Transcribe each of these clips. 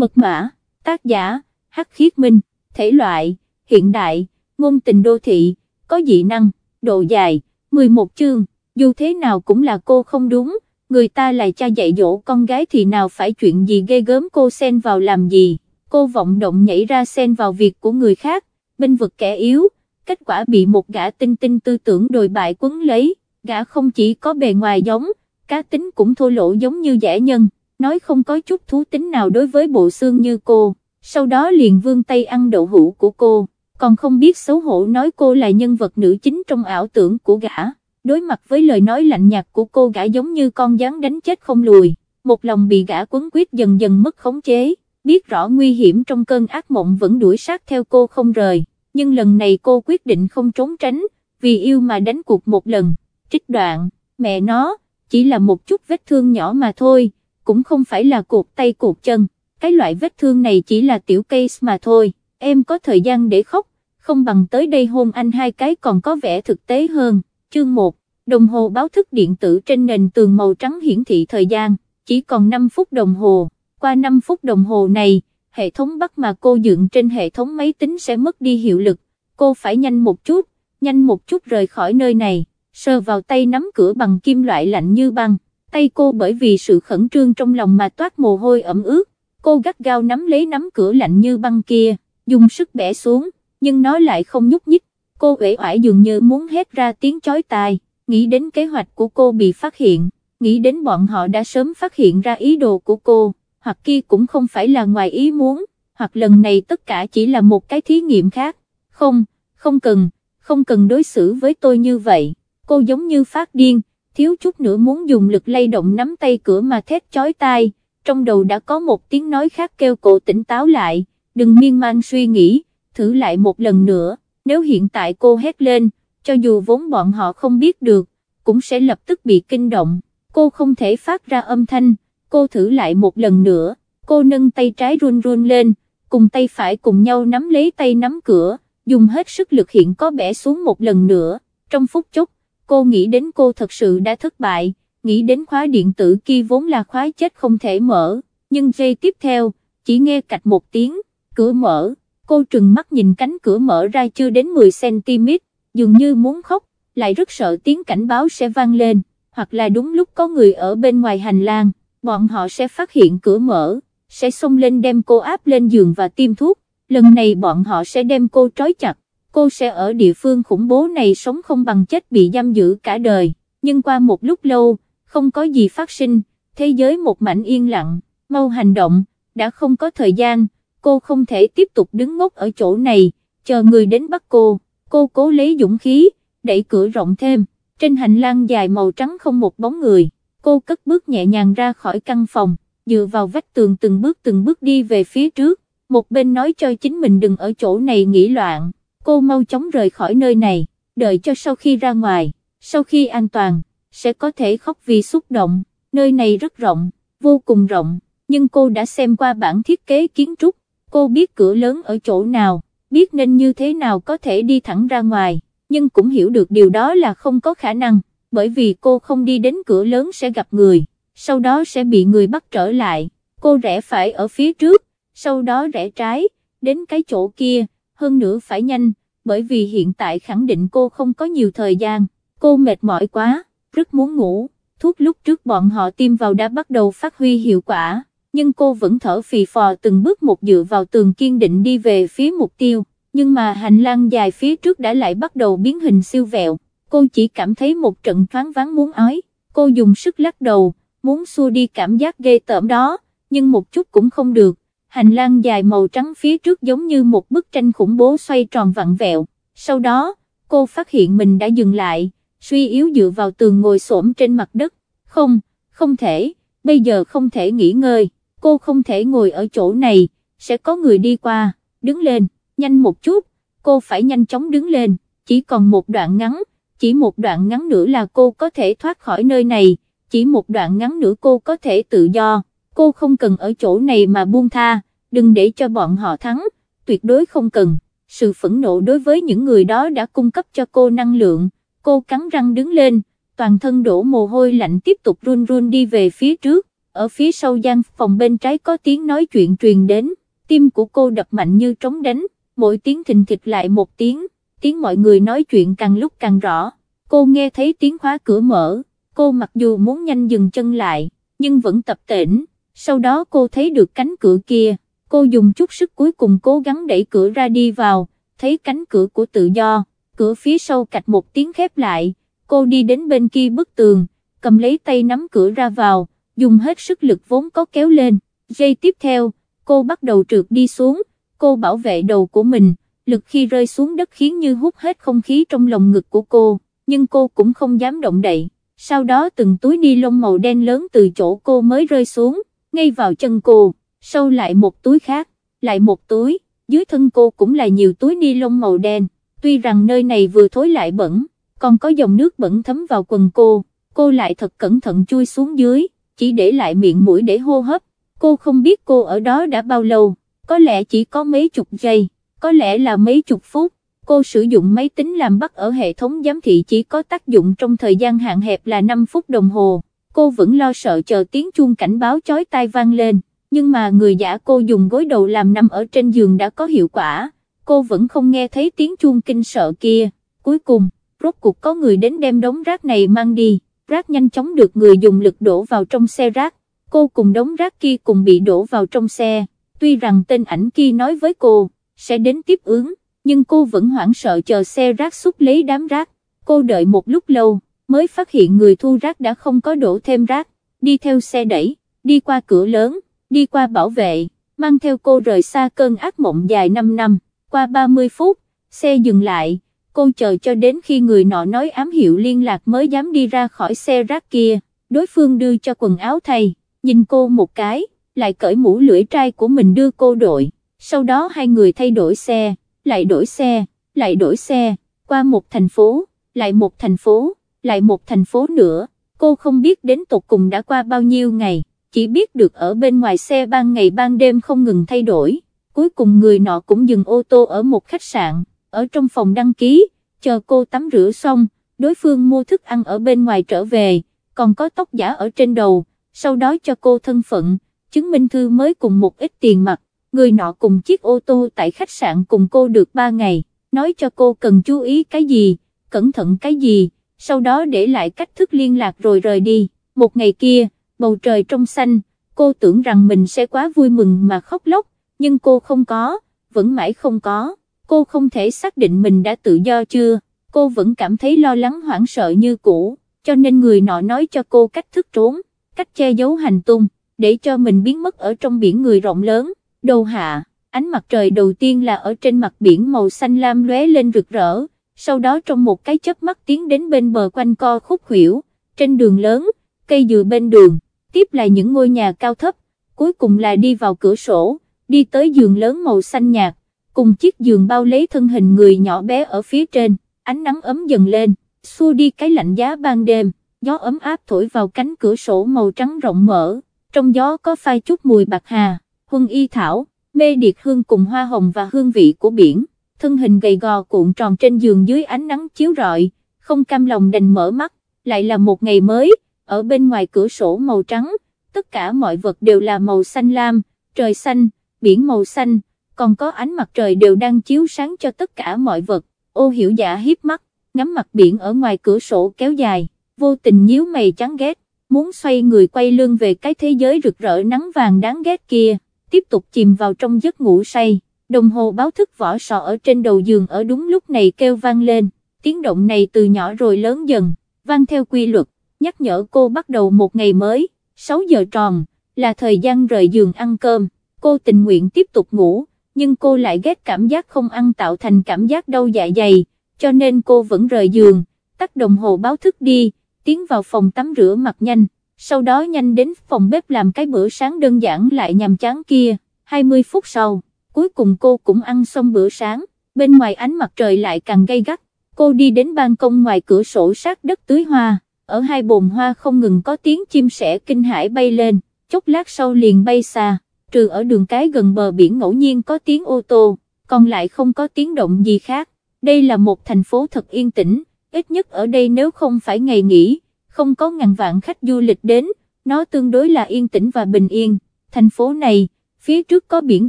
Mật mã, tác giả, Hắc Khiết Minh, thể loại, hiện đại, ngôn tình đô thị, có dị năng, độ dài, 11 chương, dù thế nào cũng là cô không đúng, người ta là cha dạy dỗ con gái thì nào phải chuyện gì ghê gớm cô xen vào làm gì, cô vọng động nhảy ra xen vào việc của người khác, binh vực kẻ yếu, kết quả bị một gã tinh tinh tư tưởng đồi bại quấn lấy, gã không chỉ có bề ngoài giống, cá tính cũng thô lỗ giống như giả nhân, nói không có chút thú tính nào đối với bộ xương như cô, sau đó liền vương tay ăn đậu hũ của cô, còn không biết xấu hổ nói cô là nhân vật nữ chính trong ảo tưởng của gã, đối mặt với lời nói lạnh nhạt của cô gã giống như con gián đánh chết không lùi, một lòng bị gã quấn quyết dần dần mất khống chế, biết rõ nguy hiểm trong cơn ác mộng vẫn đuổi sát theo cô không rời, nhưng lần này cô quyết định không trốn tránh, vì yêu mà đánh cuộc một lần, trích đoạn, mẹ nó, chỉ là một chút vết thương nhỏ mà thôi, cũng không phải là cột tay cột chân, cái loại vết thương này chỉ là tiểu case mà thôi, em có thời gian để khóc, không bằng tới đây hôn anh hai cái còn có vẻ thực tế hơn, chương 1, đồng hồ báo thức điện tử trên nền tường màu trắng hiển thị thời gian, chỉ còn 5 phút đồng hồ, qua 5 phút đồng hồ này, hệ thống bắt mà cô dựng trên hệ thống máy tính sẽ mất đi hiệu lực, cô phải nhanh một chút, nhanh một chút rời khỏi nơi này, sờ vào tay nắm cửa bằng kim loại lạnh như băng, tay cô bởi vì sự khẩn trương trong lòng mà toát mồ hôi ẩm ướt, cô gắt gao nắm lấy nắm cửa lạnh như băng kia, dùng sức bẻ xuống, nhưng nó lại không nhúc nhích, cô uể oải dường như muốn hét ra tiếng chói tai, nghĩ đến kế hoạch của cô bị phát hiện, nghĩ đến bọn họ đã sớm phát hiện ra ý đồ của cô, hoặc kia cũng không phải là ngoài ý muốn, hoặc lần này tất cả chỉ là một cái thí nghiệm khác, không, không cần, không cần đối xử với tôi như vậy, cô giống như phát điên, thiếu chút nữa muốn dùng lực lay động nắm tay cửa mà thét chói tai, trong đầu đã có một tiếng nói khác kêu cổ tỉnh táo lại, đừng miên man suy nghĩ, thử lại một lần nữa, nếu hiện tại cô hét lên, cho dù vốn bọn họ không biết được, cũng sẽ lập tức bị kinh động, cô không thể phát ra âm thanh, cô thử lại một lần nữa, cô nâng tay trái run run lên, cùng tay phải cùng nhau nắm lấy tay nắm cửa, dùng hết sức lực hiện có bẻ xuống một lần nữa, trong phút chốc, cô nghĩ đến cô thật sự đã thất bại, nghĩ đến khóa điện tử kia vốn là khóa chết không thể mở, nhưng giây tiếp theo, chỉ nghe cạch một tiếng, cửa mở, cô trừng mắt nhìn cánh cửa mở ra chưa đến 10cm, dường như muốn khóc, lại rất sợ tiếng cảnh báo sẽ vang lên, hoặc là đúng lúc có người ở bên ngoài hành lang, bọn họ sẽ phát hiện cửa mở, sẽ xông lên đem cô áp lên giường và tiêm thuốc, lần này bọn họ sẽ đem cô trói chặt, cô sẽ ở địa phương khủng bố này sống không bằng chết bị giam giữ cả đời, nhưng qua một lúc lâu, không có gì phát sinh, thế giới một mảnh yên lặng, mau hành động, đã không có thời gian, cô không thể tiếp tục đứng ngốc ở chỗ này, chờ người đến bắt cô, cô cố lấy dũng khí, đẩy cửa rộng thêm, trên hành lang dài màu trắng không một bóng người, cô cất bước nhẹ nhàng ra khỏi căn phòng, dựa vào vách tường từng bước từng bước đi về phía trước, một bên nói cho chính mình đừng ở chỗ này nghĩ loạn, cô mau chóng rời khỏi nơi này, đợi cho sau khi ra ngoài, sau khi an toàn, sẽ có thể khóc vì xúc động, nơi này rất rộng, vô cùng rộng, nhưng cô đã xem qua bản thiết kế kiến trúc, cô biết cửa lớn ở chỗ nào, biết nên như thế nào có thể đi thẳng ra ngoài, nhưng cũng hiểu được điều đó là không có khả năng, bởi vì cô không đi đến cửa lớn sẽ gặp người, sau đó sẽ bị người bắt trở lại, cô rẽ phải ở phía trước, sau đó rẽ trái, đến cái chỗ kia, hơn nữa phải nhanh, bởi vì hiện tại khẳng định cô không có nhiều thời gian, cô mệt mỏi quá, rất muốn ngủ, thuốc lúc trước bọn họ tiêm vào đã bắt đầu phát huy hiệu quả, nhưng cô vẫn thở phì phò từng bước một dựa vào tường kiên định đi về phía mục tiêu, nhưng mà hành lang dài phía trước đã lại bắt đầu biến hình siêu vẹo, cô chỉ cảm thấy một trận thoáng váng muốn ói, cô dùng sức lắc đầu, muốn xua đi cảm giác ghê tởm đó, nhưng một chút cũng không được, hành lang dài màu trắng phía trước giống như một bức tranh khủng bố xoay tròn vặn vẹo, sau đó, cô phát hiện mình đã dừng lại, suy yếu dựa vào tường ngồi xổm trên mặt đất, không, không thể, bây giờ không thể nghỉ ngơi, cô không thể ngồi ở chỗ này, sẽ có người đi qua, đứng lên, nhanh một chút, cô phải nhanh chóng đứng lên, chỉ còn một đoạn ngắn, chỉ một đoạn ngắn nữa là cô có thể thoát khỏi nơi này, chỉ một đoạn ngắn nữa cô có thể tự do, cô không cần ở chỗ này mà buông tha, đừng để cho bọn họ thắng, tuyệt đối không cần, sự phẫn nộ đối với những người đó đã cung cấp cho cô năng lượng, cô cắn răng đứng lên, toàn thân đổ mồ hôi lạnh tiếp tục run run đi về phía trước, ở phía sau gian phòng bên trái có tiếng nói chuyện truyền đến, tim của cô đập mạnh như trống đánh, mỗi tiếng thình thịch lại một tiếng, tiếng mọi người nói chuyện càng lúc càng rõ, cô nghe thấy tiếng khóa cửa mở, cô mặc dù muốn nhanh dừng chân lại, nhưng vẫn tập tỉnh, sau đó cô thấy được cánh cửa kia, cô dùng chút sức cuối cùng cố gắng đẩy cửa ra đi vào, thấy cánh cửa của tự do, cửa phía sau cạch một tiếng khép lại, cô đi đến bên kia bức tường, cầm lấy tay nắm cửa ra vào, dùng hết sức lực vốn có kéo lên, giây tiếp theo, cô bắt đầu trượt đi xuống, cô bảo vệ đầu của mình, lực khi rơi xuống đất khiến như hút hết không khí trong lồng ngực của cô, nhưng cô cũng không dám động đậy, sau đó từng túi ni lông màu đen lớn từ chỗ cô mới rơi xuống, ngay vào chân cô, sâu lại một túi khác, lại một túi, dưới thân cô cũng là nhiều túi ni lông màu đen, tuy rằng nơi này vừa thối lại bẩn, còn có dòng nước bẩn thấm vào quần cô, cô lại thật cẩn thận chui xuống dưới, chỉ để lại miệng mũi để hô hấp, cô không biết cô ở đó đã bao lâu, có lẽ chỉ có mấy chục giây, có lẽ là mấy chục phút, cô sử dụng máy tính làm bắt ở hệ thống giám thị chỉ có tác dụng trong thời gian hạn hẹp là 5 phút đồng hồ, cô vẫn lo sợ chờ tiếng chuông cảnh báo chói tai vang lên, nhưng mà người giả cô dùng gối đầu làm nằm ở trên giường đã có hiệu quả, cô vẫn không nghe thấy tiếng chuông kinh sợ kia, cuối cùng, rốt cuộc có người đến đem đống rác này mang đi, rác nhanh chóng được người dùng lực đổ vào trong xe rác, cô cùng đống rác kia cùng bị đổ vào trong xe, tuy rằng tên ảnh kia nói với cô, sẽ đến tiếp ứng, nhưng cô vẫn hoảng sợ chờ xe rác xúc lấy đám rác, cô đợi một lúc lâu, mới phát hiện người thu rác đã không có đổ thêm rác, đi theo xe đẩy, đi qua cửa lớn, đi qua bảo vệ, mang theo cô rời xa cơn ác mộng dài 5 năm, qua 30 phút, xe dừng lại, cô chờ cho đến khi người nọ nói ám hiệu liên lạc mới dám đi ra khỏi xe rác kia, đối phương đưa cho quần áo thay, nhìn cô một cái, lại cởi mũ lưỡi trai của mình đưa cô đội, sau đó hai người thay đổi xe, lại đổi xe, lại đổi xe, qua một thành phố, lại một thành phố, lại một thành phố nữa, cô không biết đến tột cùng đã qua bao nhiêu ngày, chỉ biết được ở bên ngoài xe ban ngày ban đêm không ngừng thay đổi, cuối cùng người nọ cũng dừng ô tô ở một khách sạn, ở trong phòng đăng ký, chờ cô tắm rửa xong, đối phương mua thức ăn ở bên ngoài trở về, còn có tóc giả ở trên đầu, sau đó cho cô thân phận, chứng minh thư mới cùng một ít tiền mặt, người nọ cùng chiếc ô tô tại khách sạn cùng cô được 3 ngày, nói cho cô cần chú ý cái gì, cẩn thận cái gì, sau đó để lại cách thức liên lạc rồi rời đi, một ngày kia, bầu trời trong xanh, cô tưởng rằng mình sẽ quá vui mừng mà khóc lóc, nhưng cô không có, vẫn mãi không có, cô không thể xác định mình đã tự do chưa, cô vẫn cảm thấy lo lắng hoảng sợ như cũ, cho nên người nọ nói cho cô cách thức trốn, cách che giấu hành tung, để cho mình biến mất ở trong biển người rộng lớn, đầu hạ, ánh mặt trời đầu tiên là ở trên mặt biển màu xanh lam lóe lên rực rỡ, sau đó trong một cái chớp mắt tiến đến bên bờ quanh co khúc khuỷu, trên đường lớn, cây dừa bên đường, tiếp là những ngôi nhà cao thấp, cuối cùng là đi vào cửa sổ, đi tới giường lớn màu xanh nhạt, cùng chiếc giường bao lấy thân hình người nhỏ bé ở phía trên, ánh nắng ấm dần lên, xua đi cái lạnh giá ban đêm, gió ấm áp thổi vào cánh cửa sổ màu trắng rộng mở, trong gió có phai chút mùi bạc hà, huân y thảo, mê điệt hương cùng hoa hồng và hương vị của biển, thân hình gầy gò cuộn tròn trên giường dưới ánh nắng chiếu rọi, không cam lòng đành mở mắt, lại là một ngày mới, ở bên ngoài cửa sổ màu trắng, tất cả mọi vật đều là màu xanh lam, trời xanh, biển màu xanh, còn có ánh mặt trời đều đang chiếu sáng cho tất cả mọi vật, ô hiểu giả hiếp mắt, ngắm mặt biển ở ngoài cửa sổ kéo dài, vô tình nhíu mày chán ghét, muốn xoay người quay lưng về cái thế giới rực rỡ nắng vàng đáng ghét kia, tiếp tục chìm vào trong giấc ngủ say, đồng hồ báo thức vỏ sò ở trên đầu giường ở đúng lúc này kêu vang lên, tiếng động này từ nhỏ rồi lớn dần, vang theo quy luật, nhắc nhở cô bắt đầu một ngày mới, 6 giờ tròn, là thời gian rời giường ăn cơm, cô tình nguyện tiếp tục ngủ, nhưng cô lại ghét cảm giác không ăn tạo thành cảm giác đau dạ dày, cho nên cô vẫn rời giường, tắt đồng hồ báo thức đi, tiến vào phòng tắm rửa mặt nhanh, sau đó nhanh đến phòng bếp làm cái bữa sáng đơn giản lại nhằm chán kia, 20 phút sau, cuối cùng cô cũng ăn xong bữa sáng, bên ngoài ánh mặt trời lại càng gay gắt, cô đi đến ban công ngoài cửa sổ sát đất tưới hoa, ở hai bồn hoa không ngừng có tiếng chim sẻ kinh hãi bay lên, chốc lát sau liền bay xa, trừ ở đường cái gần bờ biển ngẫu nhiên có tiếng ô tô, còn lại không có tiếng động gì khác, đây là một thành phố thật yên tĩnh, ít nhất ở đây nếu không phải ngày nghỉ, không có ngàn vạn khách du lịch đến, nó tương đối là yên tĩnh và bình yên, thành phố này, phía trước có biển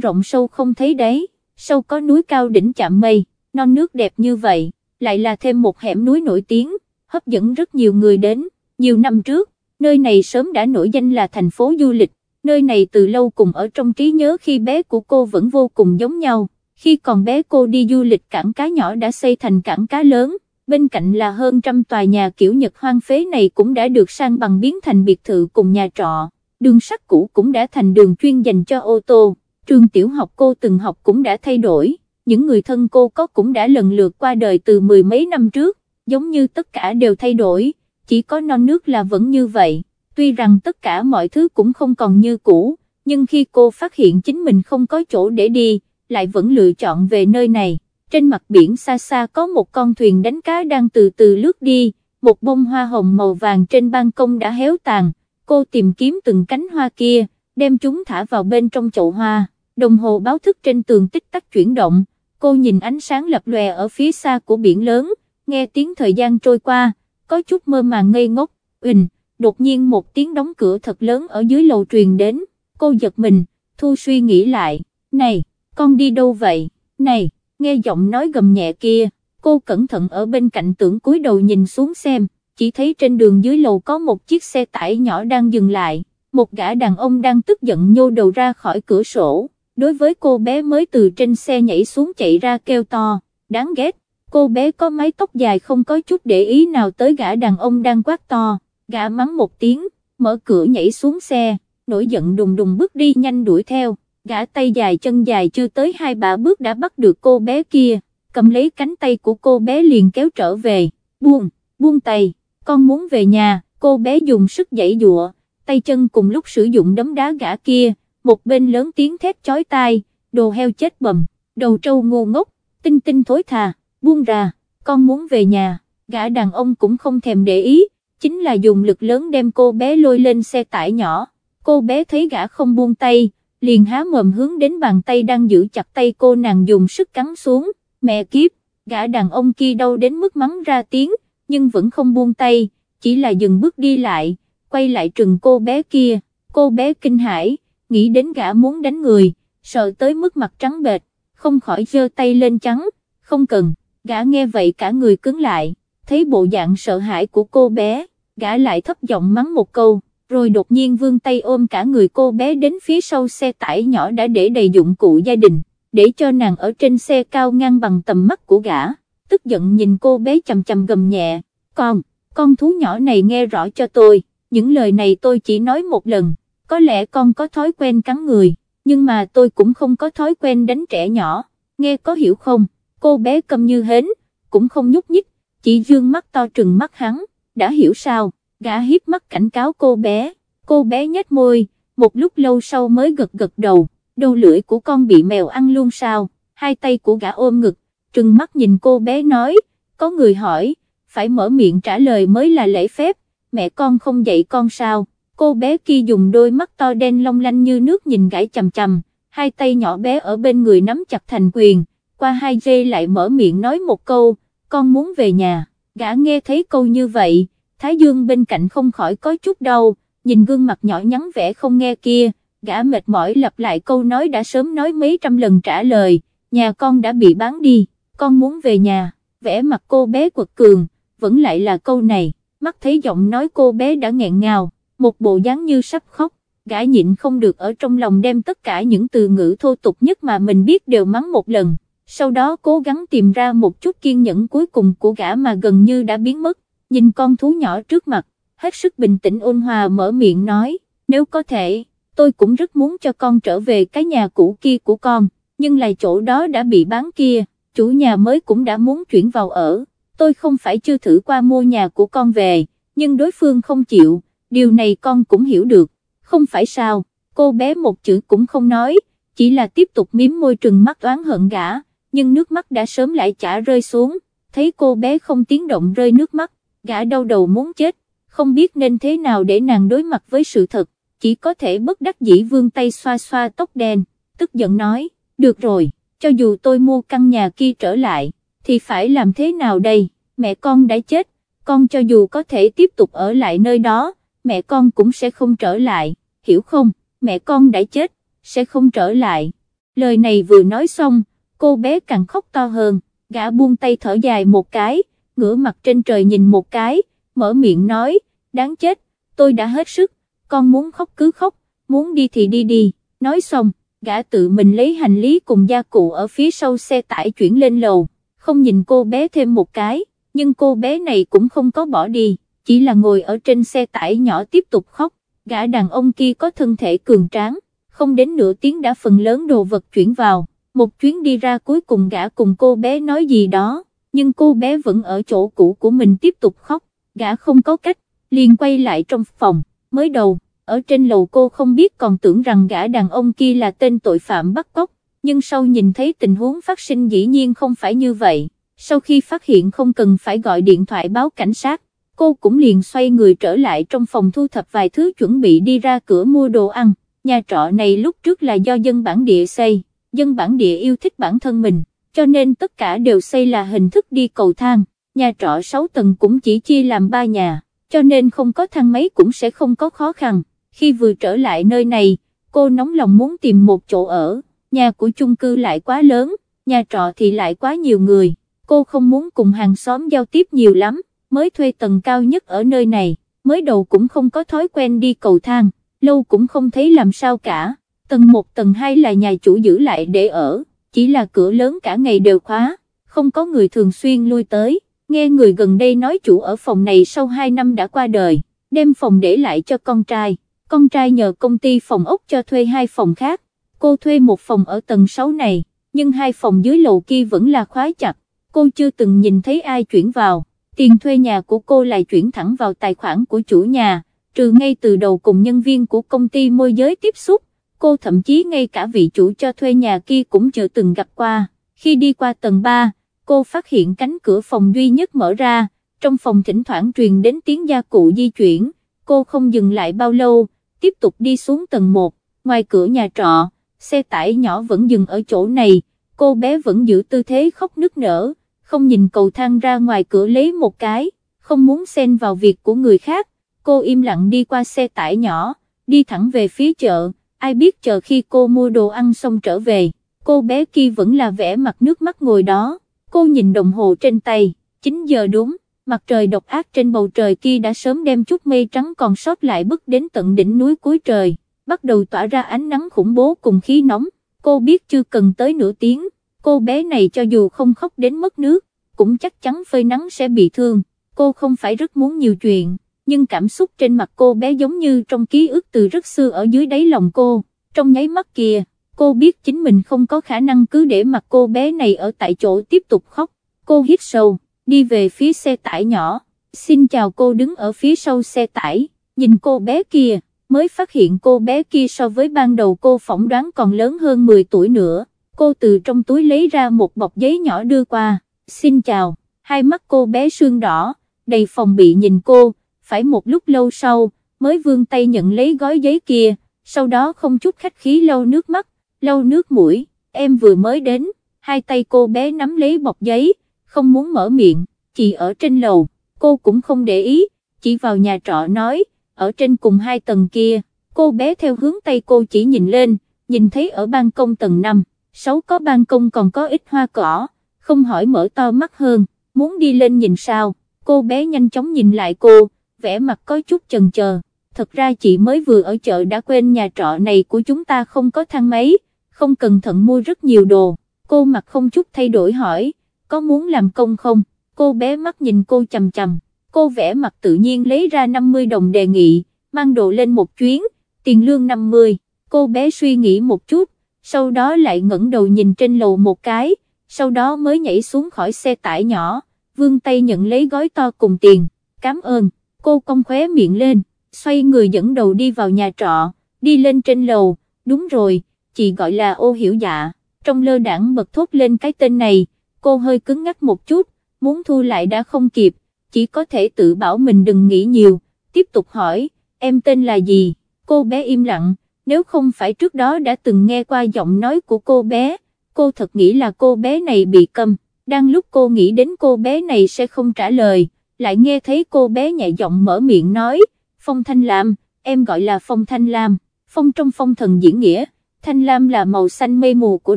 rộng sâu không thấy đấy, sâu có núi cao đỉnh chạm mây, non nước đẹp như vậy, lại là thêm một hẻm núi nổi tiếng, hấp dẫn rất nhiều người đến, nhiều năm trước, nơi này sớm đã nổi danh là thành phố du lịch, nơi này từ lâu cùng ở trong trí nhớ khi bé của cô vẫn vô cùng giống nhau, khi còn bé cô đi du lịch cảng cá nhỏ đã xây thành cảng cá lớn, bên cạnh là hơn trăm tòa nhà kiểu Nhật hoang phế này cũng đã được sang bằng biến thành biệt thự cùng nhà trọ, đường sắt cũ cũng đã thành đường chuyên dành cho ô tô, trường tiểu học cô từng học cũng đã thay đổi, những người thân cô có cũng đã lần lượt qua đời từ mười mấy năm trước, giống như tất cả đều thay đổi, chỉ có non nước là vẫn như vậy, tuy rằng tất cả mọi thứ cũng không còn như cũ, nhưng khi cô phát hiện chính mình không có chỗ để đi, lại vẫn lựa chọn về nơi này. Trên mặt biển xa xa có một con thuyền đánh cá đang từ từ lướt đi, một bông hoa hồng màu vàng trên ban công đã héo tàn, cô tìm kiếm từng cánh hoa kia, đem chúng thả vào bên trong chậu hoa, đồng hồ báo thức trên tường tích tắc chuyển động, cô nhìn ánh sáng lập lòe ở phía xa của biển lớn, nghe tiếng thời gian trôi qua, có chút mơ màng ngây ngốc, ình, đột nhiên một tiếng đóng cửa thật lớn ở dưới lầu truyền đến, cô giật mình, thu suy nghĩ lại, này, con đi đâu vậy, này nghe giọng nói gầm nhẹ kia, cô cẩn thận ở bên cạnh tưởng cúi đầu nhìn xuống xem, chỉ thấy trên đường dưới lầu có một chiếc xe tải nhỏ đang dừng lại, một gã đàn ông đang tức giận nhô đầu ra khỏi cửa sổ, đối với cô bé mới từ trên xe nhảy xuống chạy ra kêu to, đáng ghét, cô bé có mái tóc dài không có chút để ý nào tới gã đàn ông đang quát to, gã mắng một tiếng, mở cửa nhảy xuống xe, nổi giận đùng đùng bước đi nhanh đuổi theo, gã tay dài chân dài chưa tới hai ba bước đã bắt được cô bé kia, cầm lấy cánh tay của cô bé liền kéo trở về, buông, buông tay, con muốn về nhà, cô bé dùng sức dãy dụa, tay chân cùng lúc sử dụng đấm đá gã kia, một bên lớn tiếng thét chói tai, đồ heo chết bầm, đầu trâu ngu ngốc, tinh tinh thối thà, buông ra, con muốn về nhà, gã đàn ông cũng không thèm để ý, chính là dùng lực lớn đem cô bé lôi lên xe tải nhỏ, cô bé thấy gã không buông tay, liền há mồm hướng đến bàn tay đang giữ chặt tay cô nàng dùng sức cắn xuống, mẹ kiếp, gã đàn ông kia đâu đến mức mắng ra tiếng, nhưng vẫn không buông tay, chỉ là dừng bước đi lại, quay lại trừng cô bé kia, cô bé kinh hãi, nghĩ đến gã muốn đánh người, sợ tới mức mặt trắng bệch, không khỏi giơ tay lên trắng, không cần, gã nghe vậy cả người cứng lại, thấy bộ dạng sợ hãi của cô bé, gã lại thấp giọng mắng một câu rồi đột nhiên vương tay ôm cả người cô bé đến phía sau xe tải nhỏ đã để đầy dụng cụ gia đình, để cho nàng ở trên xe cao ngang bằng tầm mắt của gã, tức giận nhìn cô bé chầm chầm gầm nhẹ, con, con thú nhỏ này nghe rõ cho tôi, những lời này tôi chỉ nói một lần, có lẽ con có thói quen cắn người, nhưng mà tôi cũng không có thói quen đánh trẻ nhỏ, nghe có hiểu không, cô bé cầm như hến, cũng không nhúc nhích, chỉ dương mắt to trừng mắt hắn, đã hiểu sao? Gã hiếp mắt cảnh cáo cô bé, cô bé nhếch môi, một lúc lâu sau mới gật gật đầu, đầu lưỡi của con bị mèo ăn luôn sao, hai tay của gã ôm ngực, trừng mắt nhìn cô bé nói, có người hỏi, phải mở miệng trả lời mới là lễ phép, mẹ con không dạy con sao, cô bé kia dùng đôi mắt to đen long lanh như nước nhìn gã chầm chầm, hai tay nhỏ bé ở bên người nắm chặt thành quyền, qua hai giây lại mở miệng nói một câu, con muốn về nhà, gã nghe thấy câu như vậy, Thái Dương bên cạnh không khỏi có chút đau, nhìn gương mặt nhỏ nhắn vẻ không nghe kia, gã mệt mỏi lặp lại câu nói đã sớm nói mấy trăm lần trả lời, nhà con đã bị bán đi, con muốn về nhà, vẽ mặt cô bé quật cường, vẫn lại là câu này, mắt thấy giọng nói cô bé đã nghẹn ngào, một bộ dáng như sắp khóc, gã nhịn không được ở trong lòng đem tất cả những từ ngữ thô tục nhất mà mình biết đều mắng một lần, sau đó cố gắng tìm ra một chút kiên nhẫn cuối cùng của gã mà gần như đã biến mất, nhìn con thú nhỏ trước mặt, hết sức bình tĩnh ôn hòa mở miệng nói, nếu có thể, tôi cũng rất muốn cho con trở về cái nhà cũ kia của con, nhưng là chỗ đó đã bị bán kia, chủ nhà mới cũng đã muốn chuyển vào ở, tôi không phải chưa thử qua mua nhà của con về, nhưng đối phương không chịu, điều này con cũng hiểu được, không phải sao, cô bé một chữ cũng không nói, chỉ là tiếp tục miếm môi trừng mắt oán hận gã, nhưng nước mắt đã sớm lại chả rơi xuống, thấy cô bé không tiếng động rơi nước mắt, gã đau đầu muốn chết, không biết nên thế nào để nàng đối mặt với sự thật, chỉ có thể bất đắc dĩ vương tay xoa xoa tóc đen, tức giận nói, được rồi, cho dù tôi mua căn nhà kia trở lại, thì phải làm thế nào đây, mẹ con đã chết, con cho dù có thể tiếp tục ở lại nơi đó, mẹ con cũng sẽ không trở lại, hiểu không, mẹ con đã chết, sẽ không trở lại. Lời này vừa nói xong, cô bé càng khóc to hơn, gã buông tay thở dài một cái, ngửa mặt trên trời nhìn một cái, mở miệng nói, đáng chết, tôi đã hết sức, con muốn khóc cứ khóc, muốn đi thì đi đi, nói xong, gã tự mình lấy hành lý cùng gia cụ ở phía sau xe tải chuyển lên lầu, không nhìn cô bé thêm một cái, nhưng cô bé này cũng không có bỏ đi, chỉ là ngồi ở trên xe tải nhỏ tiếp tục khóc, gã đàn ông kia có thân thể cường tráng, không đến nửa tiếng đã phần lớn đồ vật chuyển vào, một chuyến đi ra cuối cùng gã cùng cô bé nói gì đó, nhưng cô bé vẫn ở chỗ cũ của mình tiếp tục khóc, gã không có cách, liền quay lại trong phòng, mới đầu, ở trên lầu cô không biết còn tưởng rằng gã đàn ông kia là tên tội phạm bắt cóc, nhưng sau nhìn thấy tình huống phát sinh dĩ nhiên không phải như vậy, sau khi phát hiện không cần phải gọi điện thoại báo cảnh sát, cô cũng liền xoay người trở lại trong phòng thu thập vài thứ chuẩn bị đi ra cửa mua đồ ăn, nhà trọ này lúc trước là do dân bản địa xây, dân bản địa yêu thích bản thân mình, cho nên tất cả đều xây là hình thức đi cầu thang, nhà trọ 6 tầng cũng chỉ chia làm 3 nhà, cho nên không có thang máy cũng sẽ không có khó khăn, khi vừa trở lại nơi này, cô nóng lòng muốn tìm một chỗ ở, nhà của chung cư lại quá lớn, nhà trọ thì lại quá nhiều người, cô không muốn cùng hàng xóm giao tiếp nhiều lắm, mới thuê tầng cao nhất ở nơi này, mới đầu cũng không có thói quen đi cầu thang, lâu cũng không thấy làm sao cả, tầng 1 tầng 2 là nhà chủ giữ lại để ở, chỉ là cửa lớn cả ngày đều khóa, không có người thường xuyên lui tới, nghe người gần đây nói chủ ở phòng này sau 2 năm đã qua đời, đem phòng để lại cho con trai, con trai nhờ công ty phòng ốc cho thuê hai phòng khác, cô thuê một phòng ở tầng 6 này, nhưng hai phòng dưới lầu kia vẫn là khóa chặt, cô chưa từng nhìn thấy ai chuyển vào, tiền thuê nhà của cô lại chuyển thẳng vào tài khoản của chủ nhà, trừ ngay từ đầu cùng nhân viên của công ty môi giới tiếp xúc, cô thậm chí ngay cả vị chủ cho thuê nhà kia cũng chưa từng gặp qua, khi đi qua tầng 3, cô phát hiện cánh cửa phòng duy nhất mở ra, trong phòng thỉnh thoảng truyền đến tiếng gia cụ di chuyển, cô không dừng lại bao lâu, tiếp tục đi xuống tầng 1, ngoài cửa nhà trọ, xe tải nhỏ vẫn dừng ở chỗ này, cô bé vẫn giữ tư thế khóc nức nở, không nhìn cầu thang ra ngoài cửa lấy một cái, không muốn xen vào việc của người khác, cô im lặng đi qua xe tải nhỏ, đi thẳng về phía chợ, ai biết chờ khi cô mua đồ ăn xong trở về, cô bé kia vẫn là vẻ mặt nước mắt ngồi đó, cô nhìn đồng hồ trên tay, 9 giờ đúng, mặt trời độc ác trên bầu trời kia đã sớm đem chút mây trắng còn sót lại bước đến tận đỉnh núi cuối trời, bắt đầu tỏa ra ánh nắng khủng bố cùng khí nóng, cô biết chưa cần tới nửa tiếng, cô bé này cho dù không khóc đến mất nước, cũng chắc chắn phơi nắng sẽ bị thương, cô không phải rất muốn nhiều chuyện, nhưng cảm xúc trên mặt cô bé giống như trong ký ức từ rất xưa ở dưới đáy lòng cô, trong nháy mắt kia, cô biết chính mình không có khả năng cứ để mặt cô bé này ở tại chỗ tiếp tục khóc, cô hít sâu, đi về phía xe tải nhỏ, xin chào cô đứng ở phía sau xe tải, nhìn cô bé kia, mới phát hiện cô bé kia so với ban đầu cô phỏng đoán còn lớn hơn 10 tuổi nữa, cô từ trong túi lấy ra một bọc giấy nhỏ đưa qua, xin chào, hai mắt cô bé sương đỏ, đầy phòng bị nhìn cô, phải một lúc lâu sau, mới vươn tay nhận lấy gói giấy kia, sau đó không chút khách khí lau nước mắt, lau nước mũi, em vừa mới đến, hai tay cô bé nắm lấy bọc giấy, không muốn mở miệng, chị ở trên lầu, cô cũng không để ý, chỉ vào nhà trọ nói, ở trên cùng hai tầng kia, cô bé theo hướng tay cô chỉ nhìn lên, nhìn thấy ở ban công tầng 5, 6 có ban công còn có ít hoa cỏ, không hỏi mở to mắt hơn, muốn đi lên nhìn sao, cô bé nhanh chóng nhìn lại cô, vẻ mặt có chút chần chờ, thật ra chị mới vừa ở chợ đã quên nhà trọ này của chúng ta không có thang máy, không cẩn thận mua rất nhiều đồ, cô mặt không chút thay đổi hỏi, có muốn làm công không, cô bé mắt nhìn cô chầm chầm, cô vẽ mặt tự nhiên lấy ra 50 đồng đề nghị, mang đồ lên một chuyến, tiền lương 50, cô bé suy nghĩ một chút, sau đó lại ngẩng đầu nhìn trên lầu một cái, sau đó mới nhảy xuống khỏi xe tải nhỏ, vương tay nhận lấy gói to cùng tiền, cảm ơn. Cô cong khóe miệng lên, xoay người dẫn đầu đi vào nhà trọ, đi lên trên lầu, đúng rồi, chị gọi là ô hiểu dạ, trong lơ đảng bật thốt lên cái tên này, cô hơi cứng ngắc một chút, muốn thu lại đã không kịp, chỉ có thể tự bảo mình đừng nghĩ nhiều, tiếp tục hỏi, em tên là gì, cô bé im lặng, nếu không phải trước đó đã từng nghe qua giọng nói của cô bé, cô thật nghĩ là cô bé này bị câm, đang lúc cô nghĩ đến cô bé này sẽ không trả lời lại nghe thấy cô bé nhẹ giọng mở miệng nói, Phong Thanh Lam, em gọi là Phong Thanh Lam, Phong trong phong thần diễn nghĩa, Thanh Lam là màu xanh mây mù của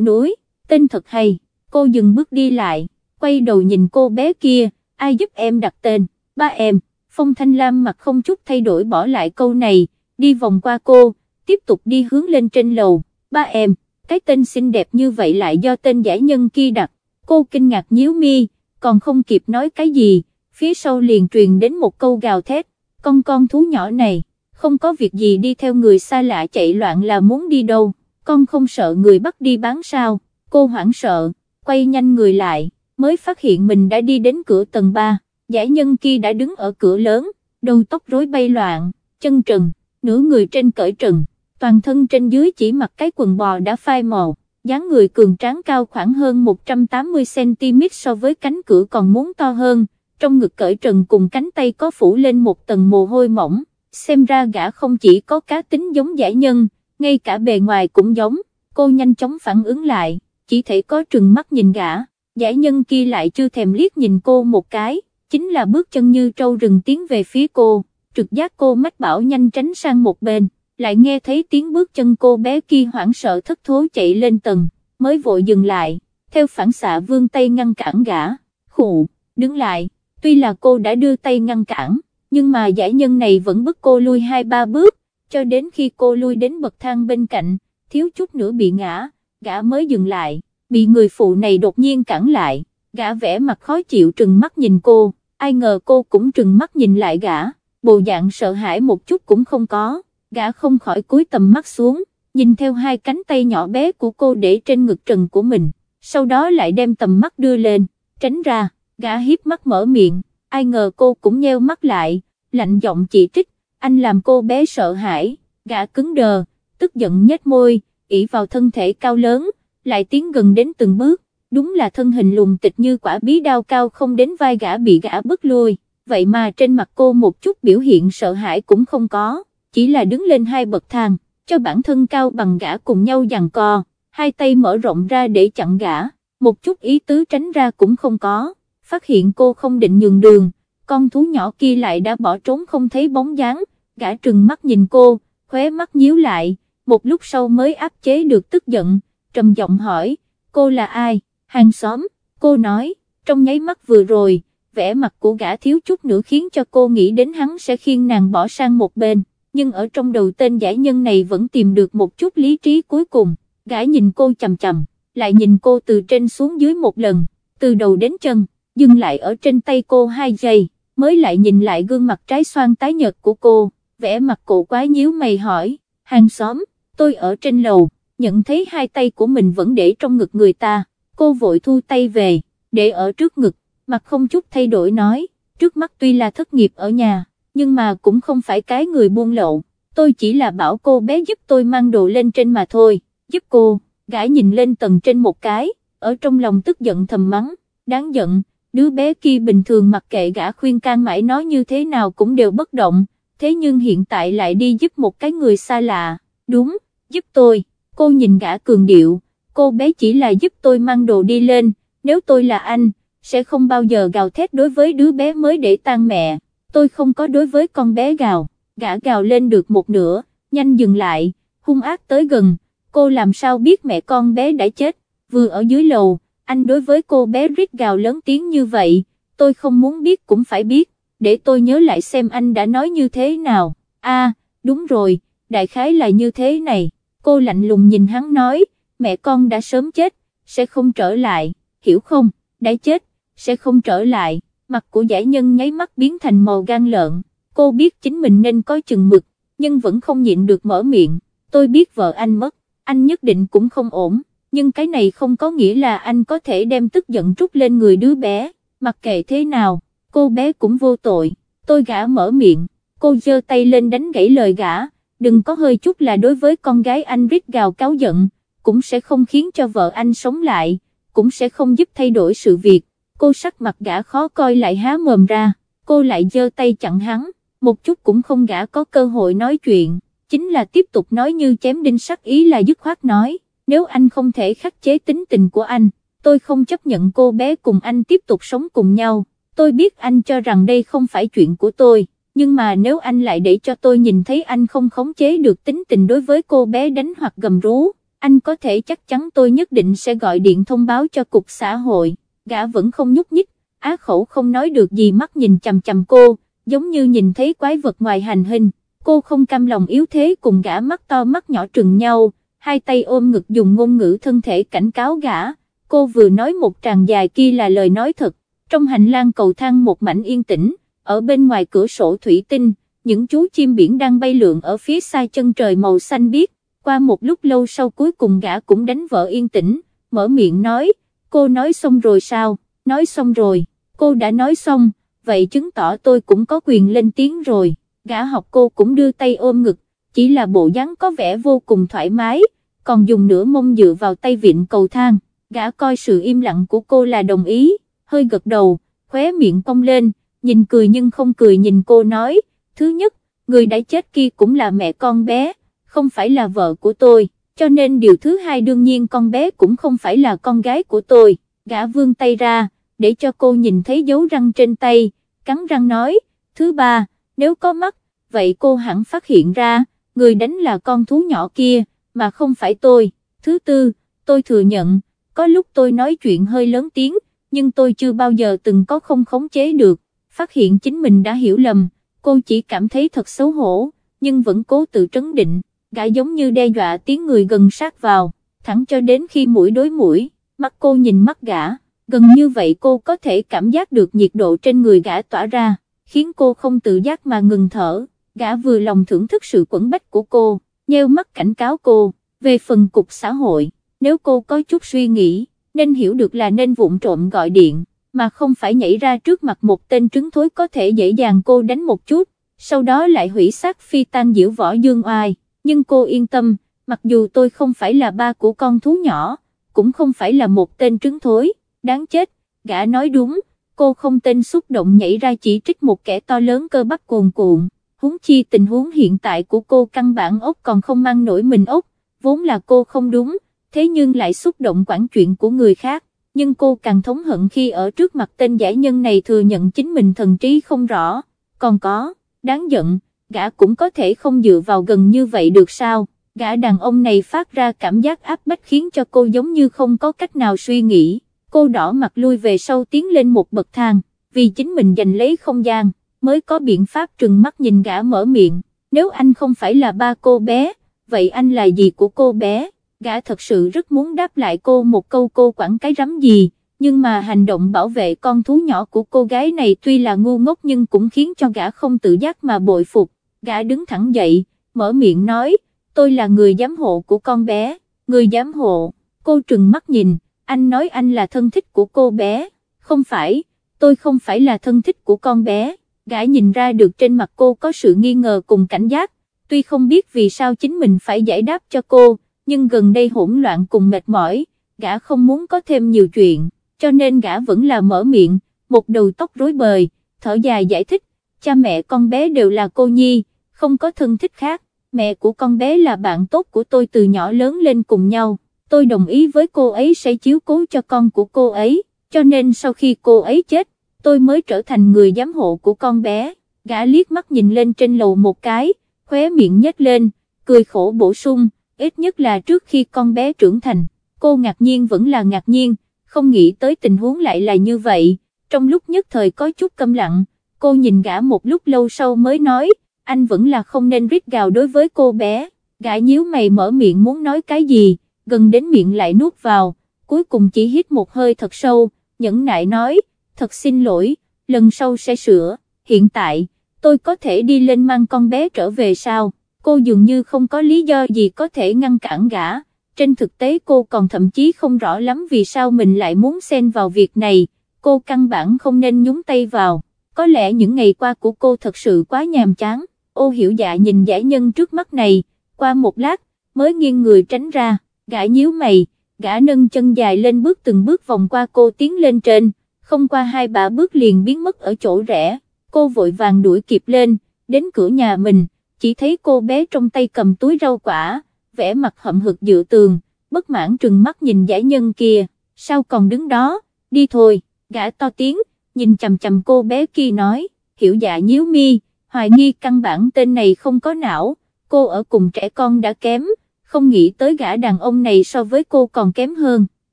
núi, tên thật hay, cô dừng bước đi lại, quay đầu nhìn cô bé kia, ai giúp em đặt tên, ba em, Phong Thanh Lam mặt không chút thay đổi bỏ lại câu này, đi vòng qua cô, tiếp tục đi hướng lên trên lầu, ba em, cái tên xinh đẹp như vậy lại do tên giải nhân kia đặt, cô kinh ngạc nhíu mi, còn không kịp nói cái gì, phía sau liền truyền đến một câu gào thét, con con thú nhỏ này, không có việc gì đi theo người xa lạ chạy loạn là muốn đi đâu, con không sợ người bắt đi bán sao, cô hoảng sợ, quay nhanh người lại, mới phát hiện mình đã đi đến cửa tầng 3, giải nhân kia đã đứng ở cửa lớn, đầu tóc rối bay loạn, chân trần, nửa người trên cởi trần, toàn thân trên dưới chỉ mặc cái quần bò đã phai màu, dáng người cường tráng cao khoảng hơn 180cm so với cánh cửa còn muốn to hơn, trong ngực cởi trần cùng cánh tay có phủ lên một tầng mồ hôi mỏng, xem ra gã không chỉ có cá tính giống giải nhân, ngay cả bề ngoài cũng giống, cô nhanh chóng phản ứng lại, chỉ thể có trừng mắt nhìn gã, giải nhân kia lại chưa thèm liếc nhìn cô một cái, chính là bước chân như trâu rừng tiến về phía cô, trực giác cô mách bảo nhanh tránh sang một bên, lại nghe thấy tiếng bước chân cô bé kia hoảng sợ thất thố chạy lên tầng, mới vội dừng lại, theo phản xạ vương tay ngăn cản gã, khụ, đứng lại, tuy là cô đã đưa tay ngăn cản, nhưng mà giải nhân này vẫn bức cô lui hai ba bước, cho đến khi cô lui đến bậc thang bên cạnh, thiếu chút nữa bị ngã, gã mới dừng lại, bị người phụ này đột nhiên cản lại, gã vẽ mặt khó chịu trừng mắt nhìn cô, ai ngờ cô cũng trừng mắt nhìn lại gã, bộ dạng sợ hãi một chút cũng không có, gã không khỏi cúi tầm mắt xuống, nhìn theo hai cánh tay nhỏ bé của cô để trên ngực trần của mình, sau đó lại đem tầm mắt đưa lên, tránh ra, gã hiếp mắt mở miệng, ai ngờ cô cũng nheo mắt lại, lạnh giọng chỉ trích, anh làm cô bé sợ hãi, gã cứng đờ, tức giận nhếch môi, ỉ vào thân thể cao lớn, lại tiến gần đến từng bước, đúng là thân hình lùn tịch như quả bí đao cao không đến vai gã bị gã bức lui, vậy mà trên mặt cô một chút biểu hiện sợ hãi cũng không có, chỉ là đứng lên hai bậc thang, cho bản thân cao bằng gã cùng nhau giằng co, hai tay mở rộng ra để chặn gã, một chút ý tứ tránh ra cũng không có, phát hiện cô không định nhường đường, con thú nhỏ kia lại đã bỏ trốn không thấy bóng dáng, gã trừng mắt nhìn cô, khóe mắt nhíu lại, một lúc sau mới áp chế được tức giận, trầm giọng hỏi, cô là ai, hàng xóm, cô nói, trong nháy mắt vừa rồi, vẻ mặt của gã thiếu chút nữa khiến cho cô nghĩ đến hắn sẽ khiêng nàng bỏ sang một bên, nhưng ở trong đầu tên giải nhân này vẫn tìm được một chút lý trí cuối cùng, gã nhìn cô chầm chầm, lại nhìn cô từ trên xuống dưới một lần, từ đầu đến chân, dừng lại ở trên tay cô hai giây, mới lại nhìn lại gương mặt trái xoan tái nhợt của cô, vẻ mặt cổ quái nhíu mày hỏi, hàng xóm, tôi ở trên lầu, nhận thấy hai tay của mình vẫn để trong ngực người ta, cô vội thu tay về, để ở trước ngực, mặt không chút thay đổi nói, trước mắt tuy là thất nghiệp ở nhà, nhưng mà cũng không phải cái người buôn lậu, tôi chỉ là bảo cô bé giúp tôi mang đồ lên trên mà thôi, giúp cô, gã nhìn lên tầng trên một cái, ở trong lòng tức giận thầm mắng, đáng giận, đứa bé kia bình thường mặc kệ gã khuyên can mãi nói như thế nào cũng đều bất động, thế nhưng hiện tại lại đi giúp một cái người xa lạ, đúng, giúp tôi, cô nhìn gã cường điệu, cô bé chỉ là giúp tôi mang đồ đi lên, nếu tôi là anh, sẽ không bao giờ gào thét đối với đứa bé mới để tan mẹ, tôi không có đối với con bé gào, gã gào lên được một nửa, nhanh dừng lại, hung ác tới gần, cô làm sao biết mẹ con bé đã chết, vừa ở dưới lầu, anh đối với cô bé rít gào lớn tiếng như vậy, tôi không muốn biết cũng phải biết, để tôi nhớ lại xem anh đã nói như thế nào, a đúng rồi, đại khái là như thế này, cô lạnh lùng nhìn hắn nói, mẹ con đã sớm chết, sẽ không trở lại, hiểu không, đã chết, sẽ không trở lại, mặt của giải nhân nháy mắt biến thành màu gan lợn, cô biết chính mình nên có chừng mực, nhưng vẫn không nhịn được mở miệng, tôi biết vợ anh mất, anh nhất định cũng không ổn, nhưng cái này không có nghĩa là anh có thể đem tức giận trút lên người đứa bé, mặc kệ thế nào, cô bé cũng vô tội, tôi gã mở miệng, cô giơ tay lên đánh gãy lời gã, đừng có hơi chút là đối với con gái anh rít gào cáo giận, cũng sẽ không khiến cho vợ anh sống lại, cũng sẽ không giúp thay đổi sự việc, cô sắc mặt gã khó coi lại há mồm ra, cô lại giơ tay chặn hắn, một chút cũng không gã có cơ hội nói chuyện, chính là tiếp tục nói như chém đinh sắc ý là dứt khoát nói nếu anh không thể khắc chế tính tình của anh, tôi không chấp nhận cô bé cùng anh tiếp tục sống cùng nhau, tôi biết anh cho rằng đây không phải chuyện của tôi, nhưng mà nếu anh lại để cho tôi nhìn thấy anh không khống chế được tính tình đối với cô bé đánh hoặc gầm rú, anh có thể chắc chắn tôi nhất định sẽ gọi điện thông báo cho cục xã hội, gã vẫn không nhúc nhích, á khẩu không nói được gì mắt nhìn chằm chằm cô, giống như nhìn thấy quái vật ngoài hành hình, cô không cam lòng yếu thế cùng gã mắt to mắt nhỏ trừng nhau, hai tay ôm ngực dùng ngôn ngữ thân thể cảnh cáo gã, cô vừa nói một tràng dài kia là lời nói thật, trong hành lang cầu thang một mảnh yên tĩnh, ở bên ngoài cửa sổ thủy tinh, những chú chim biển đang bay lượn ở phía xa chân trời màu xanh biếc, qua một lúc lâu sau cuối cùng gã cũng đánh vợ yên tĩnh, mở miệng nói, cô nói xong rồi sao, nói xong rồi, cô đã nói xong, vậy chứng tỏ tôi cũng có quyền lên tiếng rồi, gã học cô cũng đưa tay ôm ngực, chỉ là bộ dáng có vẻ vô cùng thoải mái, còn dùng nửa mông dựa vào tay vịn cầu thang, gã coi sự im lặng của cô là đồng ý, hơi gật đầu, khóe miệng cong lên, nhìn cười nhưng không cười nhìn cô nói, thứ nhất, người đã chết kia cũng là mẹ con bé, không phải là vợ của tôi, cho nên điều thứ hai đương nhiên con bé cũng không phải là con gái của tôi, gã vương tay ra, để cho cô nhìn thấy dấu răng trên tay, cắn răng nói, thứ ba, nếu có mắt, vậy cô hẳn phát hiện ra, người đánh là con thú nhỏ kia, mà không phải tôi, thứ tư, tôi thừa nhận, có lúc tôi nói chuyện hơi lớn tiếng, nhưng tôi chưa bao giờ từng có không khống chế được, phát hiện chính mình đã hiểu lầm, cô chỉ cảm thấy thật xấu hổ, nhưng vẫn cố tự trấn định, gã giống như đe dọa tiếng người gần sát vào, thẳng cho đến khi mũi đối mũi, mắt cô nhìn mắt gã, gần như vậy cô có thể cảm giác được nhiệt độ trên người gã tỏa ra, khiến cô không tự giác mà ngừng thở, gã vừa lòng thưởng thức sự quẩn bách của cô, nheo mắt cảnh cáo cô, về phần cục xã hội, nếu cô có chút suy nghĩ, nên hiểu được là nên vụng trộm gọi điện, mà không phải nhảy ra trước mặt một tên trứng thối có thể dễ dàng cô đánh một chút, sau đó lại hủy xác phi tan diễu võ dương oai, nhưng cô yên tâm, mặc dù tôi không phải là ba của con thú nhỏ, cũng không phải là một tên trứng thối, đáng chết, gã nói đúng, cô không tên xúc động nhảy ra chỉ trích một kẻ to lớn cơ bắp cuồn cuộn, huống chi tình huống hiện tại của cô căn bản ốc còn không mang nổi mình ốc, vốn là cô không đúng, thế nhưng lại xúc động quản chuyện của người khác, nhưng cô càng thống hận khi ở trước mặt tên giải nhân này thừa nhận chính mình thần trí không rõ, còn có, đáng giận, gã cũng có thể không dựa vào gần như vậy được sao, gã đàn ông này phát ra cảm giác áp bách khiến cho cô giống như không có cách nào suy nghĩ, cô đỏ mặt lui về sau tiến lên một bậc thang, vì chính mình giành lấy không gian, mới có biện pháp trừng mắt nhìn gã mở miệng, nếu anh không phải là ba cô bé, vậy anh là gì của cô bé? Gã thật sự rất muốn đáp lại cô một câu cô quản cái rắm gì, nhưng mà hành động bảo vệ con thú nhỏ của cô gái này tuy là ngu ngốc nhưng cũng khiến cho gã không tự giác mà bội phục, gã đứng thẳng dậy, mở miệng nói, tôi là người giám hộ của con bé, người giám hộ, cô trừng mắt nhìn, anh nói anh là thân thích của cô bé, không phải, tôi không phải là thân thích của con bé, gã nhìn ra được trên mặt cô có sự nghi ngờ cùng cảnh giác, tuy không biết vì sao chính mình phải giải đáp cho cô, nhưng gần đây hỗn loạn cùng mệt mỏi, gã không muốn có thêm nhiều chuyện, cho nên gã vẫn là mở miệng, một đầu tóc rối bời, thở dài giải thích, cha mẹ con bé đều là cô nhi, không có thân thích khác, mẹ của con bé là bạn tốt của tôi từ nhỏ lớn lên cùng nhau, tôi đồng ý với cô ấy sẽ chiếu cố cho con của cô ấy, cho nên sau khi cô ấy chết, tôi mới trở thành người giám hộ của con bé, gã liếc mắt nhìn lên trên lầu một cái, khóe miệng nhếch lên, cười khổ bổ sung, ít nhất là trước khi con bé trưởng thành, cô ngạc nhiên vẫn là ngạc nhiên, không nghĩ tới tình huống lại là như vậy, trong lúc nhất thời có chút câm lặng, cô nhìn gã một lúc lâu sau mới nói, anh vẫn là không nên rít gào đối với cô bé, gã nhíu mày mở miệng muốn nói cái gì, gần đến miệng lại nuốt vào, cuối cùng chỉ hít một hơi thật sâu, nhẫn nại nói, thật xin lỗi, lần sau sẽ sửa, hiện tại, tôi có thể đi lên mang con bé trở về sao? Cô dường như không có lý do gì có thể ngăn cản gã, trên thực tế cô còn thậm chí không rõ lắm vì sao mình lại muốn xen vào việc này, cô căn bản không nên nhúng tay vào, có lẽ những ngày qua của cô thật sự quá nhàm chán, ô hiểu dạ nhìn giải nhân trước mắt này, qua một lát, mới nghiêng người tránh ra, gã nhíu mày, gã nâng chân dài lên bước từng bước vòng qua cô tiến lên trên, không qua hai ba bước liền biến mất ở chỗ rẽ, cô vội vàng đuổi kịp lên, đến cửa nhà mình chỉ thấy cô bé trong tay cầm túi rau quả, vẽ mặt hậm hực dựa tường, bất mãn trừng mắt nhìn giải nhân kia, sao còn đứng đó, đi thôi, gã to tiếng, nhìn chầm chầm cô bé kia nói, hiểu dạ nhíu mi, hoài nghi căn bản tên này không có não, cô ở cùng trẻ con đã kém, không nghĩ tới gã đàn ông này so với cô còn kém hơn.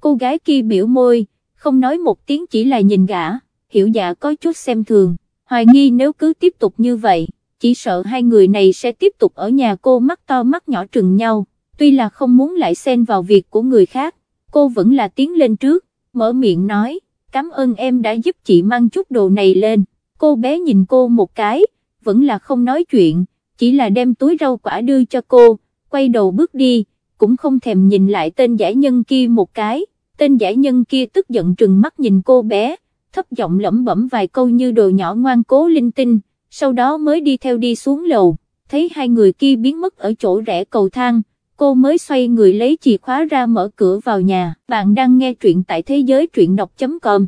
Cô gái kia biểu môi, không nói một tiếng chỉ là nhìn gã, hiểu dạ có chút xem thường, hoài nghi nếu cứ tiếp tục như vậy, chỉ sợ hai người này sẽ tiếp tục ở nhà cô mắt to mắt nhỏ trừng nhau, tuy là không muốn lại xen vào việc của người khác, cô vẫn là tiến lên trước, mở miệng nói, cảm ơn em đã giúp chị mang chút đồ này lên, cô bé nhìn cô một cái, vẫn là không nói chuyện, chỉ là đem túi rau quả đưa cho cô, quay đầu bước đi, cũng không thèm nhìn lại tên giải nhân kia một cái, tên giải nhân kia tức giận trừng mắt nhìn cô bé, thấp giọng lẩm bẩm vài câu như đồ nhỏ ngoan cố linh tinh, sau đó mới đi theo đi xuống lầu, thấy hai người kia biến mất ở chỗ rẽ cầu thang, cô mới xoay người lấy chìa khóa ra mở cửa vào nhà, bạn đang nghe truyện tại thế giới truyện đọc.com.